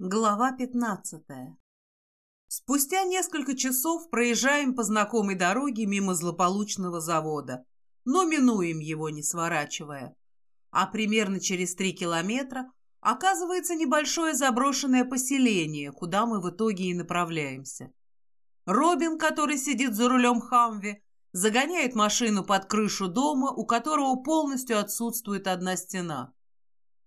Глава 15. Спустя несколько часов проезжаем по знакомой дороге мимо злополучного завода, но минуем его, не сворачивая. А примерно через три километра оказывается небольшое заброшенное поселение, куда мы в итоге и направляемся. Робин, который сидит за рулем Хамви, загоняет машину под крышу дома, у которого полностью отсутствует одна стена.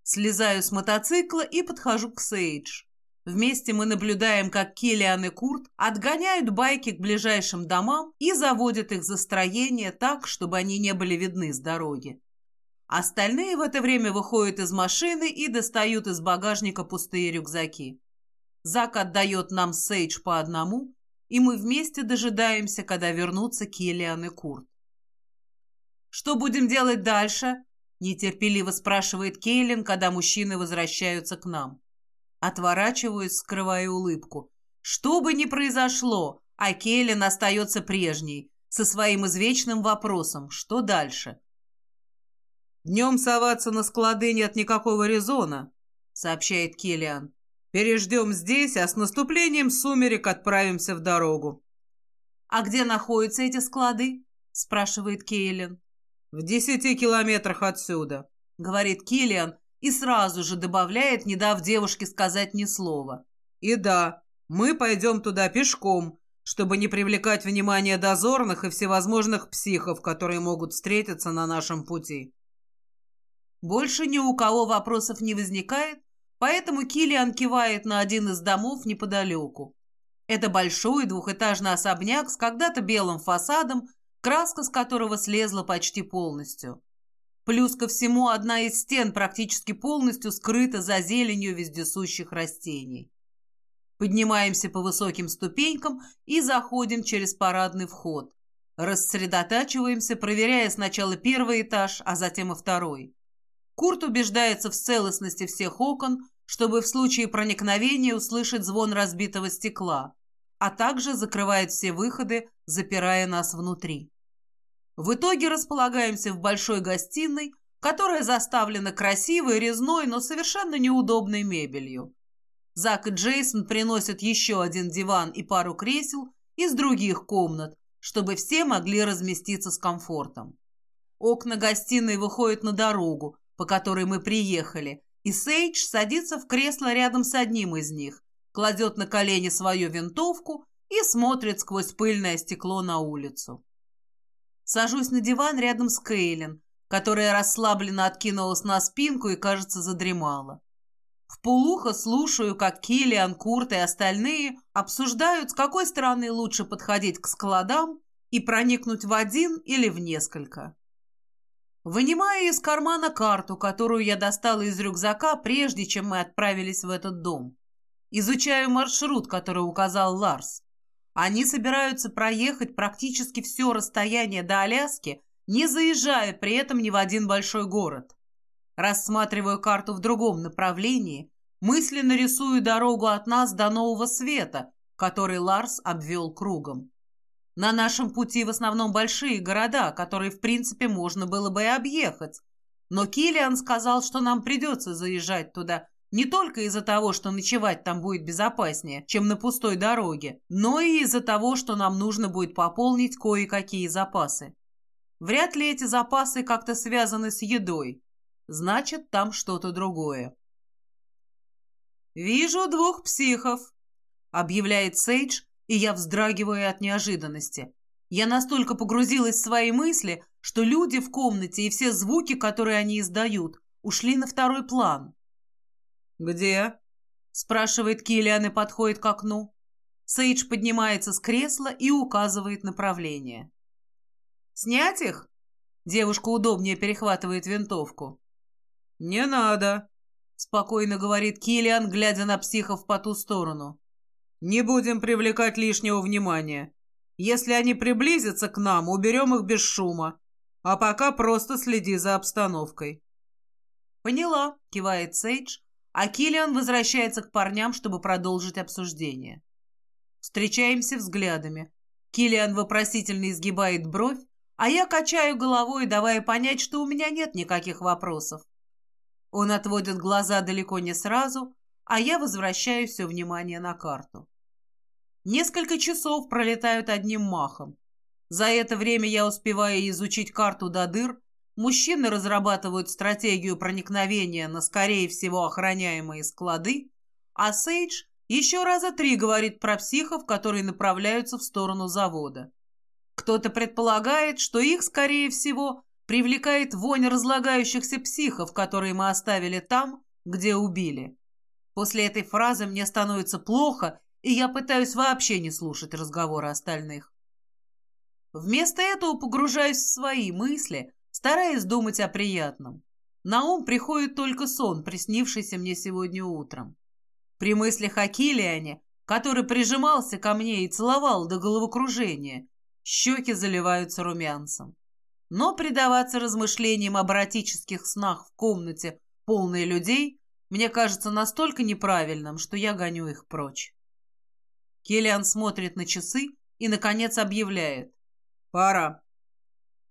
Слезаю с мотоцикла и подхожу к Сейдж. Вместе мы наблюдаем, как Киллиан и Курт отгоняют байки к ближайшим домам и заводят их за строение так, чтобы они не были видны с дороги. Остальные в это время выходят из машины и достают из багажника пустые рюкзаки. Зак отдает нам Сейдж по одному, и мы вместе дожидаемся, когда вернутся Киллиан и Курт. «Что будем делать дальше?» – нетерпеливо спрашивает Кейлин, когда мужчины возвращаются к нам. Отворачиваюсь, скрывая улыбку. Что бы ни произошло, а Кейлин остается прежней, со своим извечным вопросом «что дальше?». «Днем соваться на склады нет никакого резона», — сообщает Киллиан. «Переждем здесь, а с наступлением сумерек отправимся в дорогу». «А где находятся эти склады?» — спрашивает Кейлин. «В десяти километрах отсюда», — говорит Киллиан и сразу же добавляет, не дав девушке сказать ни слова. «И да, мы пойдем туда пешком, чтобы не привлекать внимание дозорных и всевозможных психов, которые могут встретиться на нашем пути». Больше ни у кого вопросов не возникает, поэтому Килиан кивает на один из домов неподалеку. Это большой двухэтажный особняк с когда-то белым фасадом, краска с которого слезла почти полностью. Плюс ко всему, одна из стен практически полностью скрыта за зеленью вездесущих растений. Поднимаемся по высоким ступенькам и заходим через парадный вход. Рассредотачиваемся, проверяя сначала первый этаж, а затем и второй. Курт убеждается в целостности всех окон, чтобы в случае проникновения услышать звон разбитого стекла, а также закрывает все выходы, запирая нас внутри. В итоге располагаемся в большой гостиной, которая заставлена красивой, резной, но совершенно неудобной мебелью. Зак и Джейсон приносят еще один диван и пару кресел из других комнат, чтобы все могли разместиться с комфортом. Окна гостиной выходят на дорогу, по которой мы приехали, и Сейдж садится в кресло рядом с одним из них, кладет на колени свою винтовку и смотрит сквозь пыльное стекло на улицу. Сажусь на диван рядом с Кейлин, которая расслабленно откинулась на спинку и, кажется, задремала. В полухо слушаю, как Киллиан, Курт и остальные обсуждают, с какой стороны лучше подходить к складам и проникнуть в один или в несколько. Вынимаю из кармана карту, которую я достала из рюкзака, прежде чем мы отправились в этот дом. Изучаю маршрут, который указал Ларс. Они собираются проехать практически все расстояние до Аляски, не заезжая при этом ни в один большой город. Рассматриваю карту в другом направлении, мысленно рисую дорогу от нас до Нового Света, который Ларс обвел кругом. На нашем пути в основном большие города, которые, в принципе, можно было бы и объехать. Но Килиан сказал, что нам придется заезжать туда не только из-за того, что ночевать там будет безопаснее, чем на пустой дороге, но и из-за того, что нам нужно будет пополнить кое-какие запасы. Вряд ли эти запасы как-то связаны с едой. Значит, там что-то другое. «Вижу двух психов», — объявляет Сейдж, и я вздрагиваю от неожиданности. Я настолько погрузилась в свои мысли, что люди в комнате и все звуки, которые они издают, ушли на второй план. «Где?» – спрашивает Киллиан и подходит к окну. Сейдж поднимается с кресла и указывает направление. «Снять их?» Девушка удобнее перехватывает винтовку. «Не надо», – спокойно говорит Киллиан, глядя на психов по ту сторону. Не будем привлекать лишнего внимания. Если они приблизятся к нам, уберем их без шума. А пока просто следи за обстановкой». «Поняла», — кивает Сейдж, а Киллиан возвращается к парням, чтобы продолжить обсуждение. Встречаемся взглядами. Киллиан вопросительно изгибает бровь, а я качаю головой, давая понять, что у меня нет никаких вопросов. Он отводит глаза далеко не сразу, а я возвращаю все внимание на карту. Несколько часов пролетают одним махом. За это время я успеваю изучить карту до дыр, мужчины разрабатывают стратегию проникновения на, скорее всего, охраняемые склады, а Сейдж еще раза три говорит про психов, которые направляются в сторону завода. Кто-то предполагает, что их, скорее всего, привлекает вонь разлагающихся психов, которые мы оставили там, где убили. После этой фразы мне становится плохо, и я пытаюсь вообще не слушать разговоры остальных. Вместо этого погружаюсь в свои мысли, стараясь думать о приятном. На ум приходит только сон, приснившийся мне сегодня утром. При мыслях о Килиане, который прижимался ко мне и целовал до головокружения, щеки заливаются румянцем. Но предаваться размышлениям об эротических снах в комнате, полной людей, мне кажется настолько неправильным, что я гоню их прочь. Келлиан смотрит на часы и, наконец, объявляет. «Пора».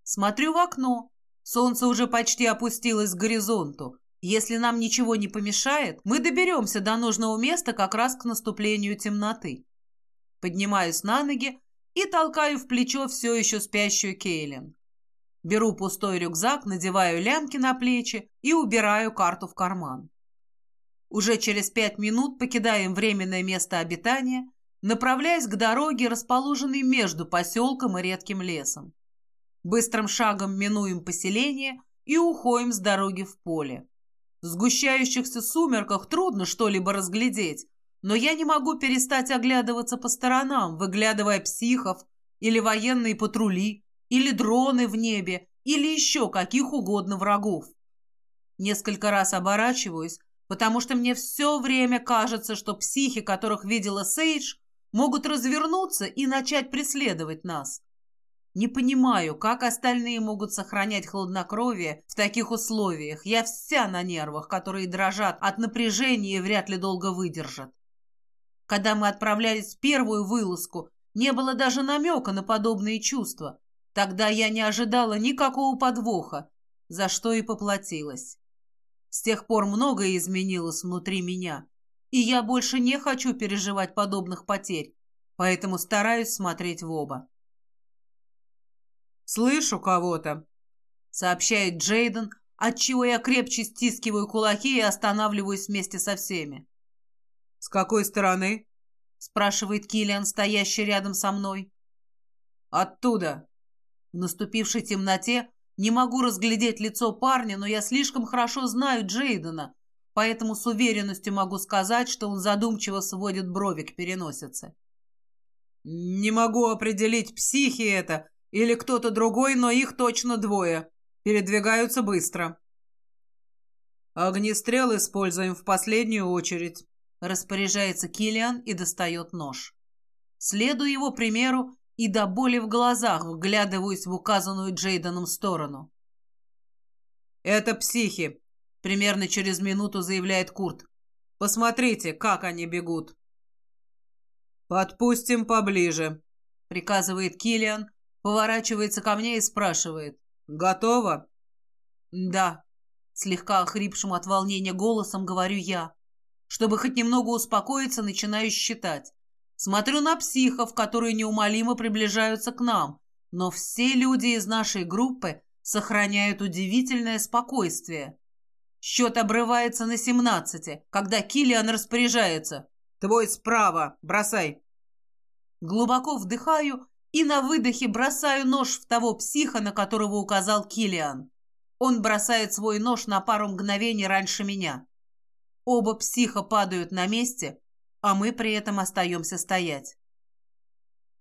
Смотрю в окно. Солнце уже почти опустилось к горизонту. Если нам ничего не помешает, мы доберемся до нужного места как раз к наступлению темноты. Поднимаюсь на ноги и толкаю в плечо все еще спящую Кейлин. Беру пустой рюкзак, надеваю лямки на плечи и убираю карту в карман. Уже через пять минут покидаем временное место обитания, направляясь к дороге, расположенной между поселком и редким лесом. Быстрым шагом минуем поселение и уходим с дороги в поле. В сгущающихся сумерках трудно что-либо разглядеть, но я не могу перестать оглядываться по сторонам, выглядывая психов или военные патрули, или дроны в небе, или еще каких угодно врагов. Несколько раз оборачиваюсь, потому что мне все время кажется, что психи, которых видела Сейдж, могут развернуться и начать преследовать нас. Не понимаю, как остальные могут сохранять хладнокровие в таких условиях. Я вся на нервах, которые дрожат от напряжения и вряд ли долго выдержат. Когда мы отправлялись в первую вылазку, не было даже намека на подобные чувства. Тогда я не ожидала никакого подвоха, за что и поплатилась. С тех пор многое изменилось внутри меня, и я больше не хочу переживать подобных потерь, поэтому стараюсь смотреть в оба. «Слышу кого-то», — сообщает Джейден, отчего я крепче стискиваю кулаки и останавливаюсь вместе со всеми. «С какой стороны?» — спрашивает Киллиан, стоящий рядом со мной. «Оттуда», в наступившей темноте не могу разглядеть лицо парня, но я слишком хорошо знаю Джейдена, поэтому с уверенностью могу сказать, что он задумчиво сводит брови к переносице. «Не могу определить, психи это или кто-то другой, но их точно двое. Передвигаются быстро». «Огнестрел используем в последнюю очередь», — распоряжается Килиан и достает нож. Следую его примеру и до боли в глазах вглядываюсь в указанную Джейденом сторону. «Это психи», — примерно через минуту заявляет Курт. «Посмотрите, как они бегут». «Подпустим поближе», — приказывает Килиан, поворачивается ко мне и спрашивает. «Готово?» «Да», — слегка охрипшим от волнения голосом говорю я. Чтобы хоть немного успокоиться, начинаю считать. Смотрю на психов, которые неумолимо приближаются к нам, но все люди из нашей группы сохраняют удивительное спокойствие. Счет обрывается на семнадцати, когда Киллиан распоряжается. «Твой справа, бросай!» Глубоко вдыхаю и на выдохе бросаю нож в того психа, на которого указал Киллиан. Он бросает свой нож на пару мгновений раньше меня. Оба психа падают на месте, а мы при этом остаемся стоять.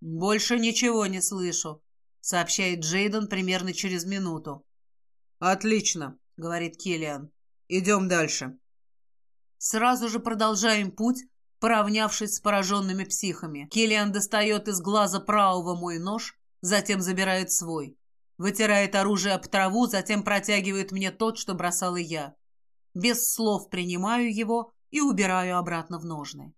«Больше ничего не слышу», — сообщает Джейден примерно через минуту. «Отлично», — говорит Киллиан. «Идем дальше». Сразу же продолжаем путь, поравнявшись с пораженными психами. Киллиан достает из глаза правого мой нож, затем забирает свой. Вытирает оружие об траву, затем протягивает мне тот, что бросал и я. Без слов принимаю его и убираю обратно в ножны.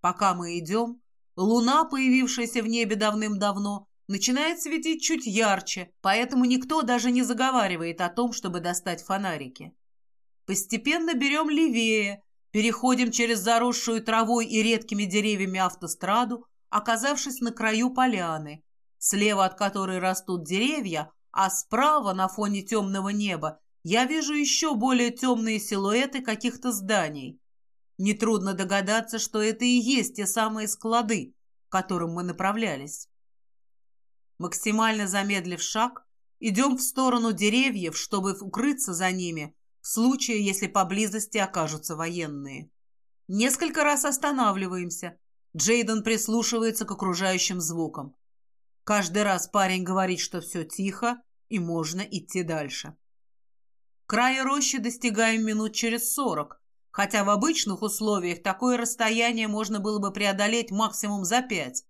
Пока мы идем, луна, появившаяся в небе давным-давно, начинает светить чуть ярче, поэтому никто даже не заговаривает о том, чтобы достать фонарики. Постепенно берем левее, Переходим через заросшую травой и редкими деревьями автостраду, оказавшись на краю поляны, слева от которой растут деревья, а справа на фоне темного неба я вижу еще более темные силуэты каких-то зданий. Нетрудно догадаться, что это и есть те самые склады, к которым мы направлялись. Максимально замедлив шаг, идем в сторону деревьев, чтобы укрыться за ними, в случае, если поблизости окажутся военные. Несколько раз останавливаемся. Джейден прислушивается к окружающим звукам. Каждый раз парень говорит, что все тихо и можно идти дальше. Края рощи достигаем минут через сорок, хотя в обычных условиях такое расстояние можно было бы преодолеть максимум за пять.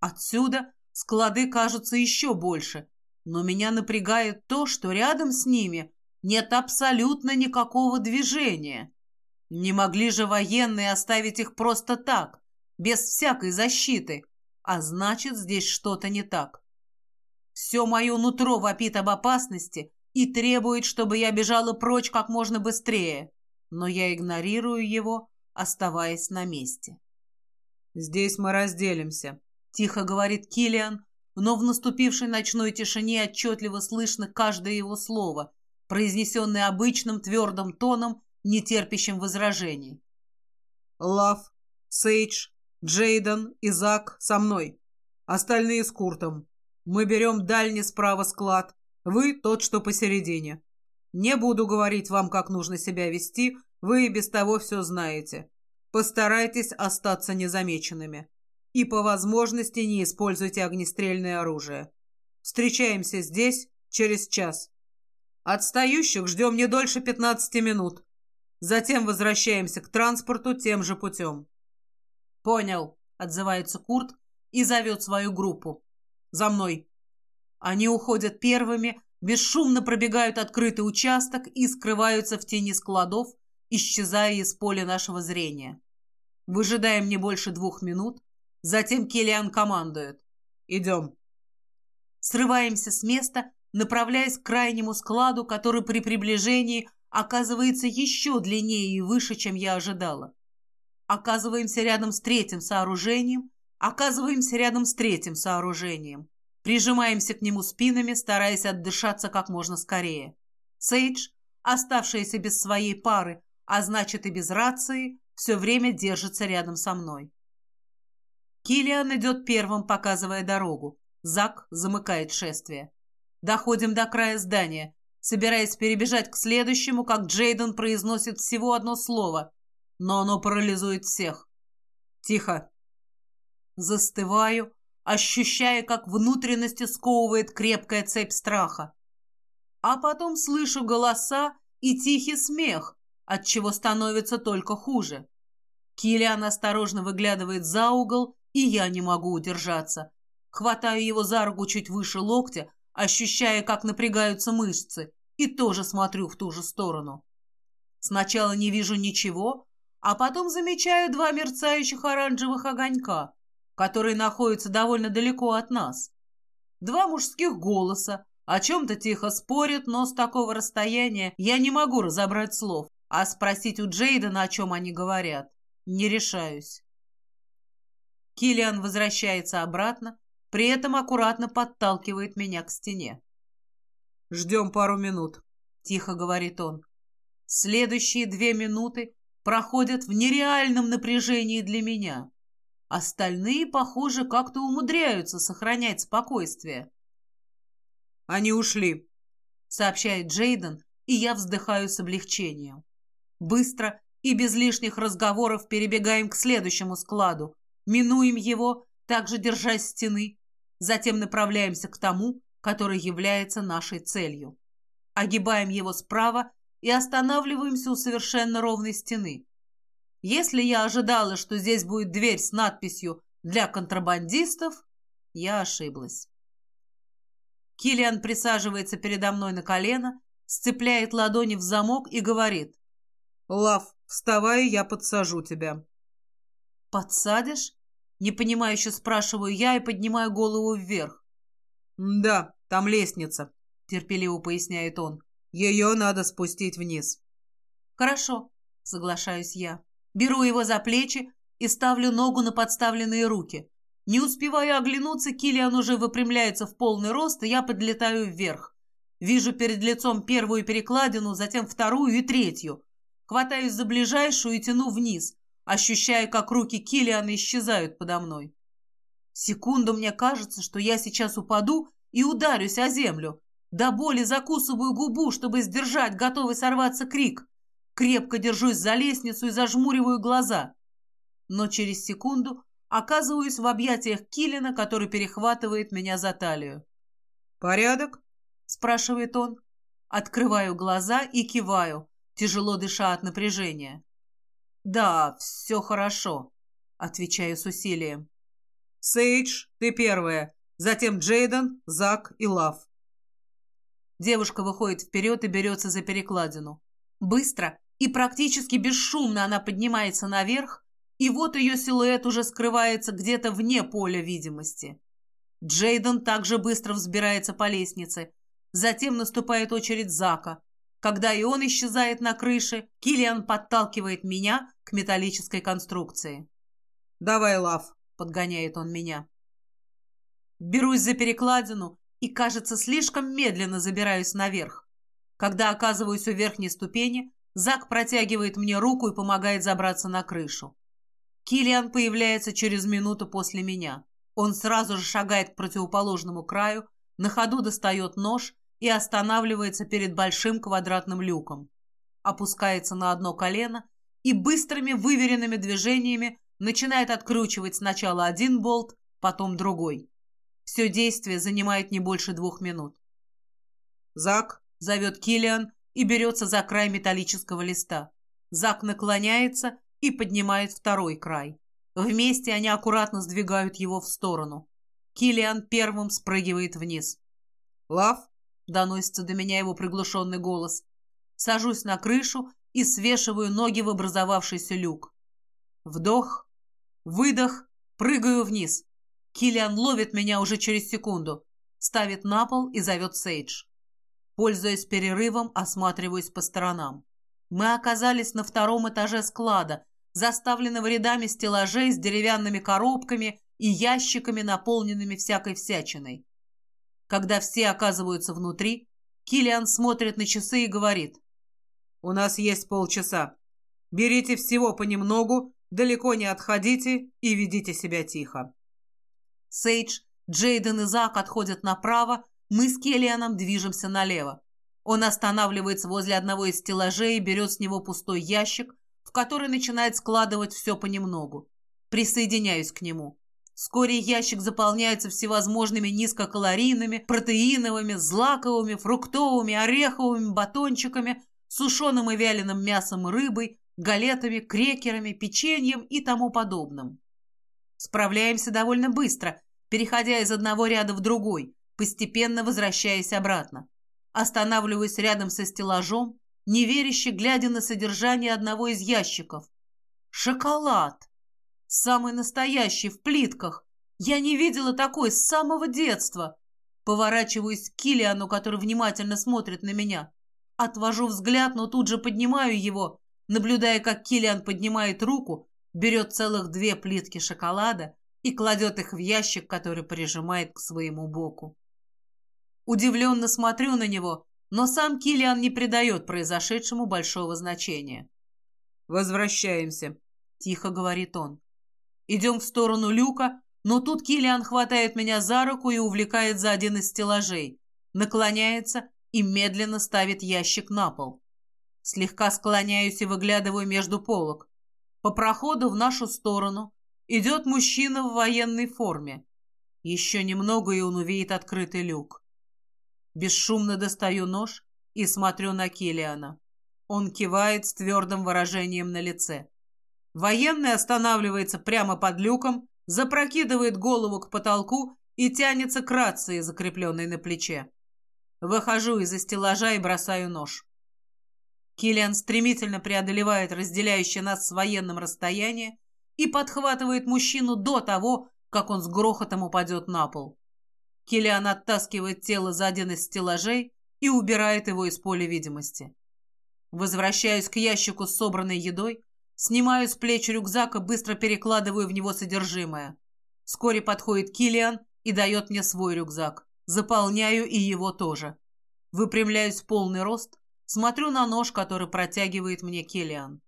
Отсюда склады кажутся еще больше, но меня напрягает то, что рядом с ними нет абсолютно никакого движения. Не могли же военные оставить их просто так, без всякой защиты, а значит, здесь что-то не так. Все мое нутро вопит об опасности и требует, чтобы я бежала прочь как можно быстрее но я игнорирую его, оставаясь на месте. «Здесь мы разделимся», — тихо говорит Килиан, но в наступившей ночной тишине отчетливо слышно каждое его слово, произнесенное обычным твердым тоном, не терпящим возражений. «Лав, Сейдж, Джейден и Зак со мной. Остальные с Куртом. Мы берем дальний справа склад. Вы тот, что посередине. Не буду говорить вам, как нужно себя вести, вы и без того все знаете. Постарайтесь остаться незамеченными. И по возможности не используйте огнестрельное оружие. Встречаемся здесь через час. Отстающих ждем не дольше 15 минут. Затем возвращаемся к транспорту тем же путем. «Понял», — отзывается Курт и зовет свою группу. «За мной». Они уходят первыми, бесшумно пробегают открытый участок и скрываются в тени складов, исчезая из поля нашего зрения. Выжидаем не больше двух минут, затем Келлиан командует. «Идем». Срываемся с места, направляясь к крайнему складу, который при приближении оказывается еще длиннее и выше, чем я ожидала. Оказываемся рядом с третьим сооружением, оказываемся рядом с третьим сооружением. Прижимаемся к нему спинами, стараясь отдышаться как можно скорее. Сейдж, оставшаяся без своей пары, а значит и без рации, все время держится рядом со мной. Килиан идет первым, показывая дорогу. Зак замыкает шествие. Доходим до края здания, собираясь перебежать к следующему, как Джейден произносит всего одно слово, но оно парализует всех. Тихо. Застываю, ощущая, как внутренности сковывает крепкая цепь страха. А потом слышу голоса и тихий смех, от чего становится только хуже. Килиан осторожно выглядывает за угол, и я не могу удержаться. Хватаю его за руку чуть выше локтя, ощущая, как напрягаются мышцы, и тоже смотрю в ту же сторону. Сначала не вижу ничего, а потом замечаю два мерцающих оранжевых огонька которые находятся довольно далеко от нас. Два мужских голоса, о чем-то тихо спорят, но с такого расстояния я не могу разобрать слов, а спросить у Джейдена, о чем они говорят, не решаюсь. Килиан возвращается обратно, при этом аккуратно подталкивает меня к стене. «Ждем пару минут», — тихо говорит он. Следующие две минуты проходят в нереальном напряжении для меня. Остальные, похоже, как-то умудряются сохранять спокойствие. «Они ушли», — сообщает Джейден, и я вздыхаю с облегчением. Быстро и без лишних разговоров перебегаем к следующему складу, минуем его, также держась стены, затем направляемся к тому, который является нашей целью. Огибаем его справа и останавливаемся у совершенно ровной стены. Если я ожидала, что здесь будет дверь с надписью «Для контрабандистов», я ошиблась. Килиан присаживается передо мной на колено, сцепляет ладони в замок и говорит. «Лав, вставай, я подсажу тебя». «Подсадишь?» Непонимающе спрашиваю я и поднимаю голову вверх. «Да, там лестница», — терпеливо поясняет он. «Ее надо спустить вниз». «Хорошо», соглашаюсь я. Беру его за плечи и ставлю ногу на подставленные руки. Не успеваю оглянуться, Килиан уже выпрямляется в полный рост, и я подлетаю вверх. Вижу перед лицом первую перекладину, затем вторую и третью. Хватаюсь за ближайшую и тяну вниз, ощущая, как руки Килиана исчезают подо мной. Секунду мне кажется, что я сейчас упаду и ударюсь о землю. До боли закусываю губу, чтобы сдержать готовый сорваться крик. Крепко держусь за лестницу и зажмуриваю глаза. Но через секунду оказываюсь в объятиях Килина, который перехватывает меня за талию. «Порядок?» – спрашивает он. Открываю глаза и киваю, тяжело дыша от напряжения. «Да, все хорошо», – отвечаю с усилием. «Сейдж, ты первая, затем Джейден, Зак и Лав». Девушка выходит вперед и берется за перекладину. Быстро и практически бесшумно она поднимается наверх, и вот ее силуэт уже скрывается где-то вне поля видимости. Джейден также быстро взбирается по лестнице. Затем наступает очередь Зака. Когда и он исчезает на крыше, Килиан подталкивает меня к металлической конструкции. «Давай, Лав», — подгоняет он меня. Берусь за перекладину и, кажется, слишком медленно забираюсь наверх. Когда оказываюсь у верхней ступени, Зак протягивает мне руку и помогает забраться на крышу. Килиан появляется через минуту после меня. Он сразу же шагает к противоположному краю, на ходу достает нож и останавливается перед большим квадратным люком. Опускается на одно колено и быстрыми выверенными движениями начинает откручивать сначала один болт, потом другой. Все действие занимает не больше двух минут. «Зак», — зовет Килиан и берется за край металлического листа. Зак наклоняется и поднимает второй край. Вместе они аккуратно сдвигают его в сторону. Килиан первым спрыгивает вниз. «Лав?» — доносится до меня его приглушенный голос. Сажусь на крышу и свешиваю ноги в образовавшийся люк. Вдох, Выдох, прыгаю вниз. Киллиан ловит меня уже через секунду, ставит на пол и зовет Сейдж. Пользуясь перерывом, осматриваюсь по сторонам. Мы оказались на втором этаже склада, заставленного рядами стеллажей с деревянными коробками и ящиками, наполненными всякой всячиной. Когда все оказываются внутри, Киллиан смотрит на часы и говорит. «У нас есть полчаса. Берите всего понемногу Далеко не отходите и ведите себя тихо. Сейдж, Джейден и Зак отходят направо, мы с Келлианом движемся налево. Он останавливается возле одного из стеллажей и берет с него пустой ящик, в который начинает складывать все понемногу. Присоединяюсь к нему. Вскоре ящик заполняется всевозможными низкокалорийными, протеиновыми, злаковыми, фруктовыми, ореховыми батончиками, сушеным и вяленым мясом и рыбой, галетами, крекерами, печеньем и тому подобным. Справляемся довольно быстро, переходя из одного ряда в другой, постепенно возвращаясь обратно. Останавливаюсь рядом со стеллажом, неверяще глядя на содержание одного из ящиков. Шоколад! Самый настоящий, в плитках. Я не видела такой с самого детства. Поворачиваюсь к Килиану, который внимательно смотрит на меня. Отвожу взгляд, но тут же поднимаю его наблюдая, как Килиан поднимает руку, берет целых две плитки шоколада и кладет их в ящик, который прижимает к своему боку. Удивленно смотрю на него, но сам Килиан не придает произошедшему большого значения. «Возвращаемся», — тихо говорит он. Идем в сторону люка, но тут Килиан хватает меня за руку и увлекает за один из стеллажей, наклоняется и медленно ставит ящик на пол. Слегка склоняюсь и выглядываю между полок. По проходу в нашу сторону идет мужчина в военной форме. Еще немного, и он увидит открытый люк. Бесшумно достаю нож и смотрю на Килиана. Он кивает с твердым выражением на лице. Военный останавливается прямо под люком, запрокидывает голову к потолку и тянется к рации, закрепленной на плече. Выхожу из-за стеллажа и бросаю нож. Киллиан стремительно преодолевает разделяющее нас с военным расстояние и подхватывает мужчину до того, как он с грохотом упадет на пол. Киллиан оттаскивает тело за один из стеллажей и убирает его из поля видимости. Возвращаюсь к ящику с собранной едой, снимаю с плеч рюкзак и быстро перекладываю в него содержимое. Вскоре подходит Килиан и дает мне свой рюкзак. Заполняю и его тоже. Выпрямляюсь в полный рост, смотрю на нож, который протягивает мне Килиан.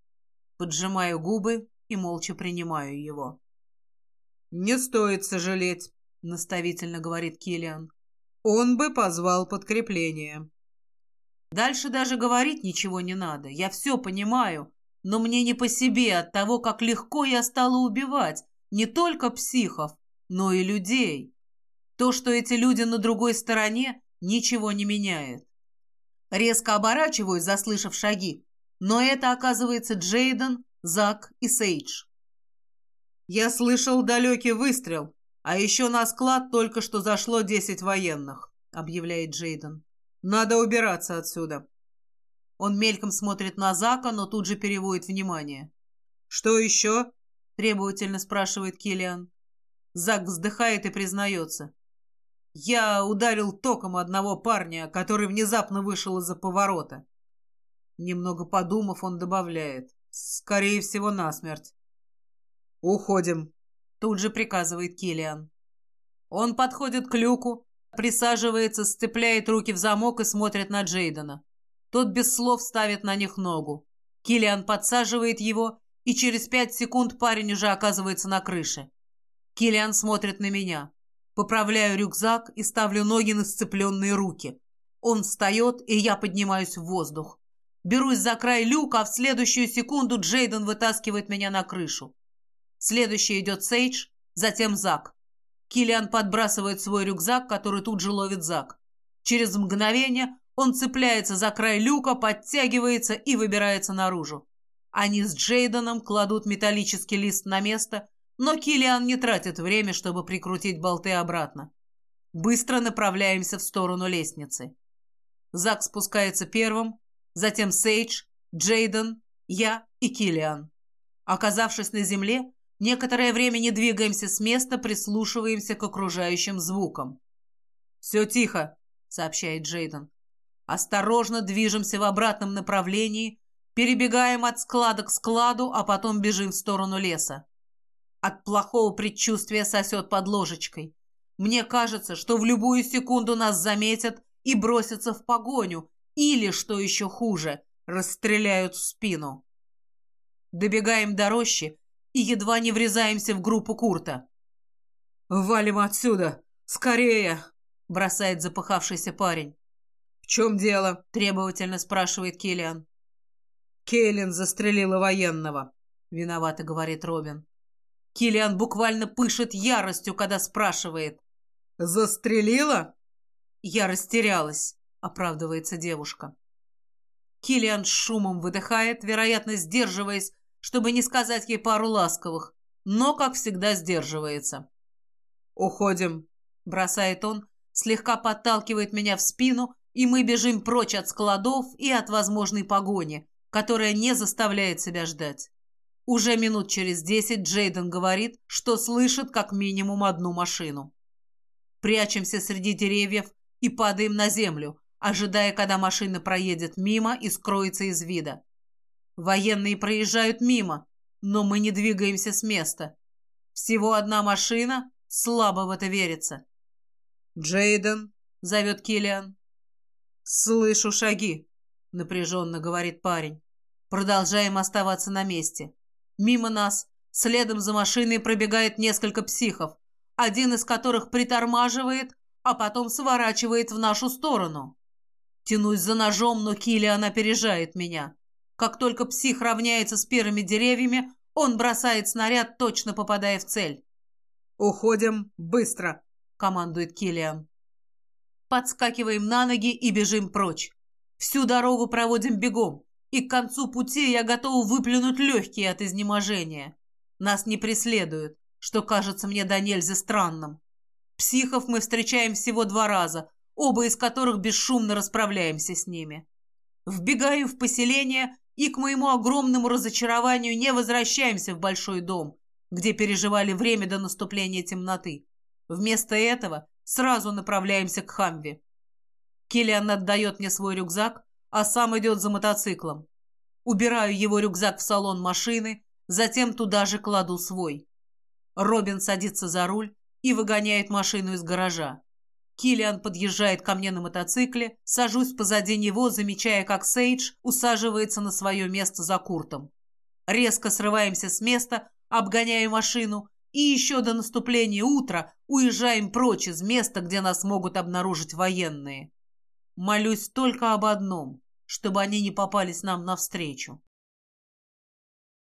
Поджимаю губы и молча принимаю его. «Не стоит сожалеть», — наставительно говорит Килиан. «Он бы позвал подкрепление». Дальше даже говорить ничего не надо. Я все понимаю, но мне не по себе от того, как легко я стала убивать не только психов, но и людей. То, что эти люди на другой стороне, ничего не меняет. Резко оборачиваюсь, заслышав шаги, но это оказывается Джейден, Зак и Сейдж. Я слышал далекий выстрел, а еще на склад только что зашло десять военных, объявляет Джейден. Надо убираться отсюда. Он мельком смотрит на Зака, но тут же переводит внимание. «Что еще?» — требовательно спрашивает Киллиан. Зак вздыхает и признается. «Я ударил током одного парня, который внезапно вышел из-за поворота». Немного подумав, он добавляет. «Скорее всего, насмерть». «Уходим», — тут же приказывает Киллиан. Он подходит к люку, Присаживается, сцепляет руки в замок и смотрит на Джейдена. Тот без слов ставит на них ногу. Килиан подсаживает его, и через пять секунд парень уже оказывается на крыше. Килиан смотрит на меня. Поправляю рюкзак и ставлю ноги на сцепленные руки. Он встает, и я поднимаюсь в воздух. Берусь за край люка, а в следующую секунду Джейден вытаскивает меня на крышу. Следующий идет Сейдж, затем Зак. Килиан подбрасывает свой рюкзак, который тут же ловит Зак. Через мгновение он цепляется за край люка, подтягивается и выбирается наружу. Они с Джейденом кладут металлический лист на место, но Килиан не тратит время, чтобы прикрутить болты обратно. Быстро направляемся в сторону лестницы. Зак спускается первым, затем Сейдж, Джейден, я и Килиан. Оказавшись на земле, Некоторое время не двигаемся с места, прислушиваемся к окружающим звукам. «Все тихо», — сообщает Джейден. «Осторожно движемся в обратном направлении, перебегаем от склада к складу, а потом бежим в сторону леса. От плохого предчувствия сосет под ложечкой. Мне кажется, что в любую секунду нас заметят и бросятся в погоню, или, что еще хуже, расстреляют в спину. Добегаем до рощи, и едва не врезаемся в группу Курта. «Валим отсюда! Скорее!» — бросает запыхавшийся парень. «В чем дело?» — требовательно спрашивает Киллиан. «Кейлин застрелила военного», — виновато говорит Робин. Киллиан буквально пышет яростью, когда спрашивает. «Застрелила?» «Я растерялась», — оправдывается девушка. Киллиан шумом выдыхает, вероятно, сдерживаясь, чтобы не сказать ей пару ласковых, но, как всегда, сдерживается. «Уходим», — бросает он, слегка подталкивает меня в спину, и мы бежим прочь от складов и от возможной погони, которая не заставляет себя ждать. Уже минут через десять Джейден говорит, что слышит как минимум одну машину. Прячемся среди деревьев и падаем на землю, ожидая, когда машина проедет мимо и скроется из вида. Военные проезжают мимо, но мы не двигаемся с места. Всего одна машина, слабо в это верится. «Джейден», — зовет Киллиан. «Слышу шаги», — напряженно говорит парень. Продолжаем оставаться на месте. Мимо нас, следом за машиной пробегает несколько психов, один из которых притормаживает, а потом сворачивает в нашу сторону. Тянусь за ножом, но Киллиан опережает меня. Как только псих равняется с первыми деревьями, он бросает снаряд, точно попадая в цель. «Уходим быстро», — командует Киллиан. Подскакиваем на ноги и бежим прочь. Всю дорогу проводим бегом, и к концу пути я готова выплюнуть легкие от изнеможения. Нас не преследуют, что кажется мне до нельзя странным. Психов мы встречаем всего два раза, оба из которых бесшумно расправляемся с ними. Вбегаем в поселение и, к моему огромному разочарованию, не возвращаемся в большой дом, где переживали время до наступления темноты. Вместо этого сразу направляемся к Хамве. Киллиан отдает мне свой рюкзак, а сам идет за мотоциклом. Убираю его рюкзак в салон машины, затем туда же кладу свой. Робин садится за руль и выгоняет машину из гаража. Киллиан подъезжает ко мне на мотоцикле, сажусь позади него, замечая, как Сейдж усаживается на свое место за куртом. Резко срываемся с места, обгоняя машину, и еще до наступления утра уезжаем прочь из места, где нас могут обнаружить военные. Молюсь только об одном, чтобы они не попались нам навстречу.